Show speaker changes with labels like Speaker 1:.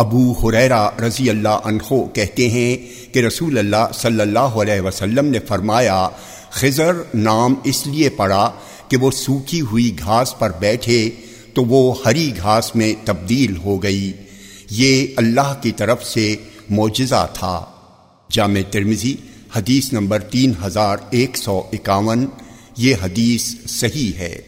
Speaker 1: ابو حریرا رضی اللہ عنہ کہتے ہیں کہ رسول اللہ صلی اللہ علیہ وسلم نے فرمایا خزر نام اس لیے پڑا کہ وہ سوکھی ہوئی گھاس پر بیٹھے تو وہ ہری گھاس میں تبدیل ہو گئی۔ یہ اللہ کی طرف سے معجزہ تھا۔ جامع ترمزی حدیث نمبر تین ہزار ایک سو اکاون، یہ حدیث صحیح ہے۔